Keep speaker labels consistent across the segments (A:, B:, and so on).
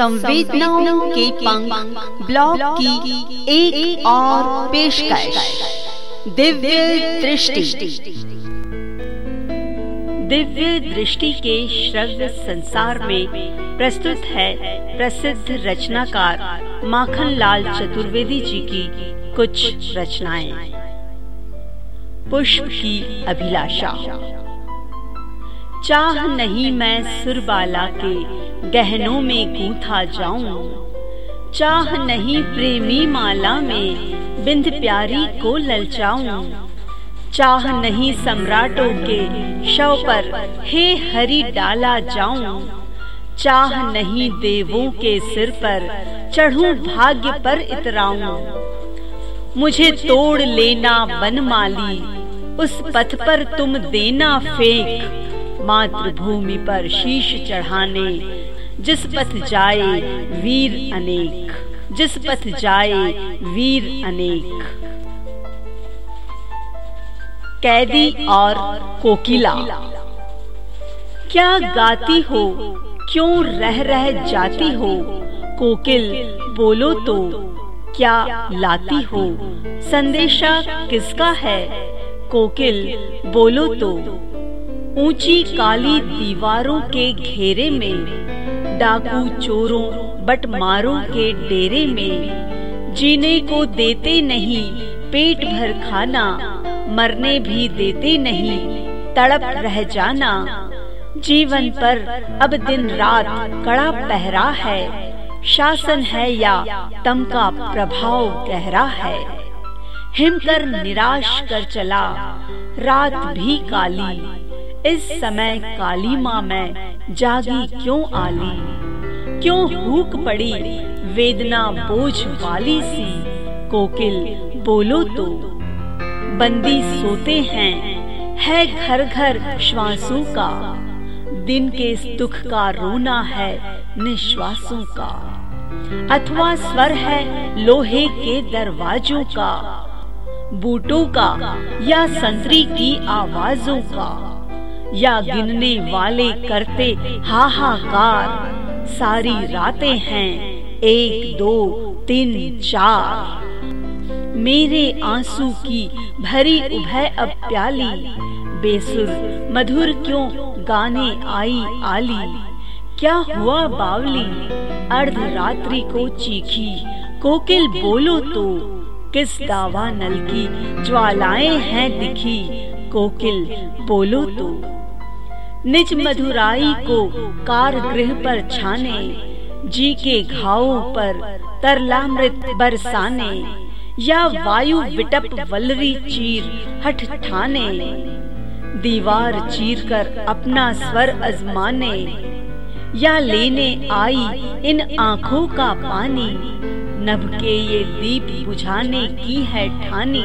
A: संवेदनाओं के पंख ब्लॉग की एक, एक और पेशकश। दिव्य दृष्टि। दिव्य दृष्टि के श्रव्य संसार में प्रस्तुत है प्रसिद्ध रचनाकार माखन लाल चतुर्वेदी जी की कुछ रचनाएँ। पुष्प की अभिलाषा। चाह नहीं मैं सुरबाला के गहनों में गूंथा जाऊँ। चाह नहीं प्रेमी माला में बिंद प्यारी को ललचाऊं। चाह नहीं सम्राटों के शव पर हे हरि डाला जाऊँ। चाह नहीं देवों के सिर पर चढ़ूं भाग्य पर इतराऊं। मुझे तोड़ लेना बनमाली, उस पथ पर तुम देना फेंक। मातृभूमि पर शीश चढ़ाने, जिस पथ जाए वीर अनेक, जिस पथ जाए वीर अनेक। कैदी और कोकिला। क्या गाती हो, क्यों रह रह जाती हो? कोकिल, बोलो तो क्या लाती हो? संदेशा किसका है? कोकिल, बोलो तो। ऊँची काली दीवारों के घेरे में, डाकू चोरों, बटमारों के डेरे में, जीने को देते नहीं, पेट भर खाना, मरने भी देते नहीं, तड़प रह जाना। जीवन पर अब दिन रात कड़ा पहरा है, शासन है या तम का प्रभाव गहरा है। हिमकर निराश कर चला, रात भी काली इस समय काली माँ मैं जागी क्यों आली? क्यों भूख पड़ी? वेदना बोझ वाली सी। कोकिल, बोलो तो। बंदी सोते हैं। है घर घर श्वासों का। दिन के दुख का रोना है निश्वासों का। अथवा स्वर है लोहे के दरवाजों का। बूटों का या संतरी की आवाजों का। या गिनने वाले करते हाहाकार। सारी रातें हैं। एक, दो, तीन, चार। मेरे आँसू की भरी उभय अब प्याली। बेसुर, मधुर क्यों गाने आई आली? क्या हुआ बावली? अर्ध रात्रि को चीखी, कोकिल बोलो तो। किस दावा नल की ज्वालाएँ हैं दिखी? कोकिल बोलो तो। निज मधुराई को कार गृह पर छाने, जी के घावों पर तरलामृत बरसाने, या वायु विटप वलरी चीर हठ ठाने, दीवार चीर कर अपना स्वर अजमाने, या लेने आई इन आँखों का पानी, नभ के ये दीप बुझाने की है ठानी।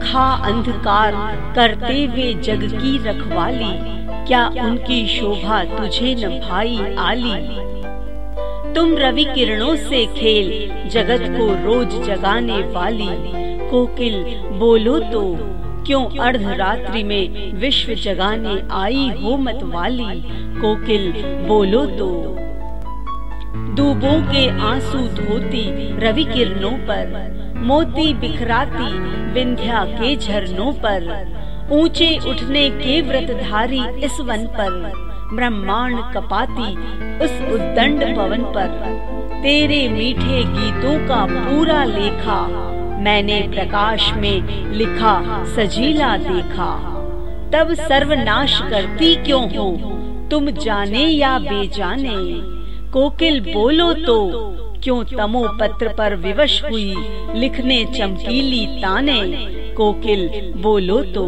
A: खा अंधकार करते हुए जग की रखवाली क्या उनकी शोभा तुझे न भाई आली? तुम रवि किरणों से खेल, जगत को रोज जगाने वाली। कोकिल, बोलो तो क्यों अर्ध रात्रि में विश्व जगाने आई हो मत वाली? कोकिल, बोलो तो। दूबों के आँसू धोती रवि किरणों पर, मोती बिखराती विंध्या के झरनों पर। ऊँचे उठने के व्रतधारी इस वन पर, ब्रह्मांड कपाती उस उद्दंड पवन पर। तेरे मीठे गीतों का पूरा लेखा मैंने प्रकाश में लिखा, सजीला देखा। तब सर्वनाश करती क्यों हो? तुम जाने या बेजाने? कोकिल बोलो तो क्यों तमो पत्र पर विवश हुई, लिखने चमकीली ताने? कोकिल बोलो तो।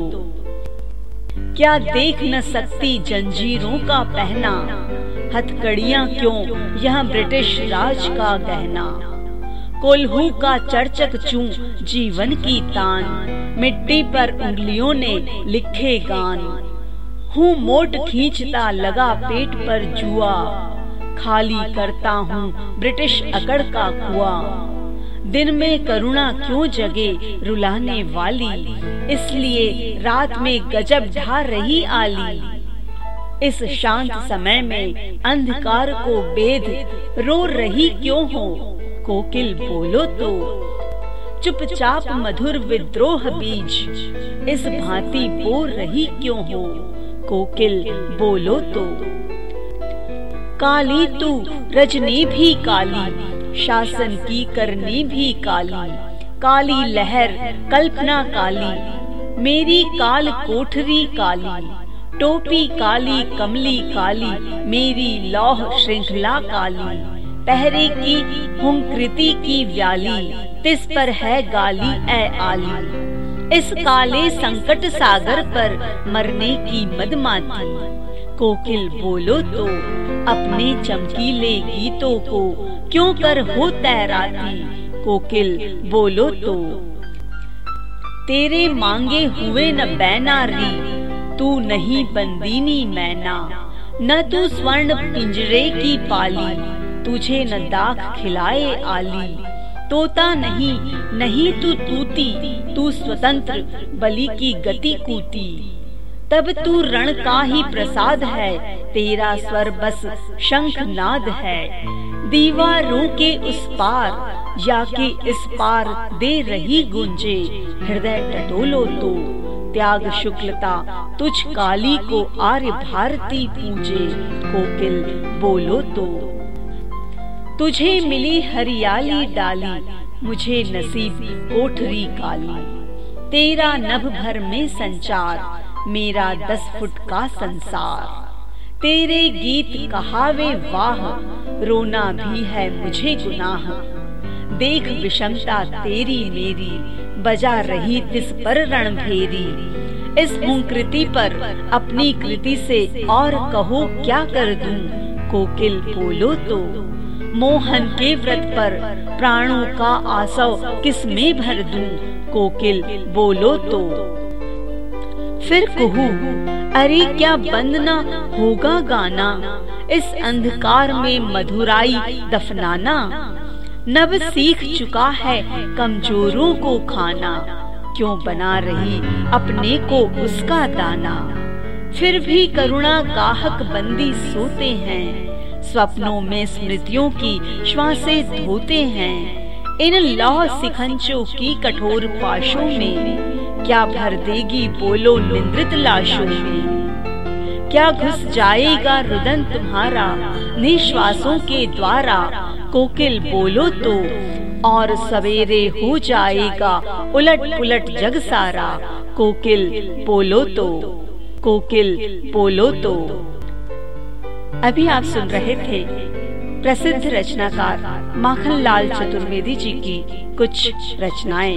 A: क्या देख न सकती जंजीरों का पहना? हथकड़ियाँ क्यों यह ब्रिटिश राज का गहना? कोल्हू का चर्चक चू जीवन की तान? मिट्टी पर उंगलियों ने लिखे गान। हूँ मोट खींचता लगा पेट पर जुआ। खाली करता हूँ ब्रिटिश अकड़ का कुआ। दिन में करुणा क्यों जगे रुलाने वाली? इसलिए रात में गजब ढा रही आली। इस शांत समय में अंधकार को बेद रो रही क्यों हो? कोकिल बोलो तो। चुपचाप मधुर विद्रोह बीज, इस भांति बो रही क्यों हो? कोकिल बोलो तो। काली तू, रजनी भी काली। शासन की करनी भी काली। काली लहर, कल्पना काली। मेरी काल कोठरी काली। टोपी काली, कमली काली। मेरी लौह श्रृंखला काली। पहरे की, हुंकृति की व्याली। तिस पर है गाली ए आली। इस काले संकट सागर पर मरने की मदमाती कोकिल बोलो तो अपने चमकीले गीतों को। क्यों कर हो तैराती कोकिल, बोलो तो। तेरे मांगे हुए न बैनारी तू नहीं बंदीनी मैना। न तू स्वर्ण पिंजरे की पाली, तुझे न दाख खिलाए आली। तोता नहीं नहीं तू तूती, तू स्वतंत्र बलि की गति कूती तब तू रण का ही प्रसाद है। तेरा स्वर बस शंख नाद है। दीवारों के उस पार या के इस पार दे रही गुंजे। हृदय टटोलो तो त्याग शुक्लता तुझ काली को आर्य भारती पूजे। कोकिल बोलो तो तुझे मिली हरियाली डाली, मुझे नसीब कोठरी काली। तेरा नभ भर में संचार मेरा दस फुट का संसार। तेरे गीत कहावे वाह, रोना भी है मुझे गुनाह। देख विषमता तेरी मेरी, बजा रही तिस पर रणभेरी। इस कृति पर अपनी कृति से और कहो, क्या कर दूँ? कोकिल बोलो तो। मोहन के व्रत पर प्राणों का आसव किसमें भर दूँ? कोकिल बोलो तो। फिर कहू, अरे क्या बंद न होगा गाना? इस अंधकार में मधुराई दफनाना? नब सीख चुका है कमजोरों को खाना। क्यों बना रही अपने को उसका दाना? फिर भी करुणा गाहक बंदी सोते हैं। स्वप्नों में स्मृतियों की श्वासें धोते हैं। इन लौह सिखंचों की कठोर पाशों में क्या भर देगी बोलो निंद्रित लाशों में? क्या घुस जाएगा रुदन तुम्हारा, निश्वासों के द्वारा? कोकिल बोलो तो और सवेरे हो जाएगा उलट पुलट जग सारा। कोकिल बोलो तो कोकिल बोलो तो। अभी आप सुन रहे थे प्रसिद्ध रचनाकार माखन लाल चतुर्वेदी जी की कुछ रचनाएँ।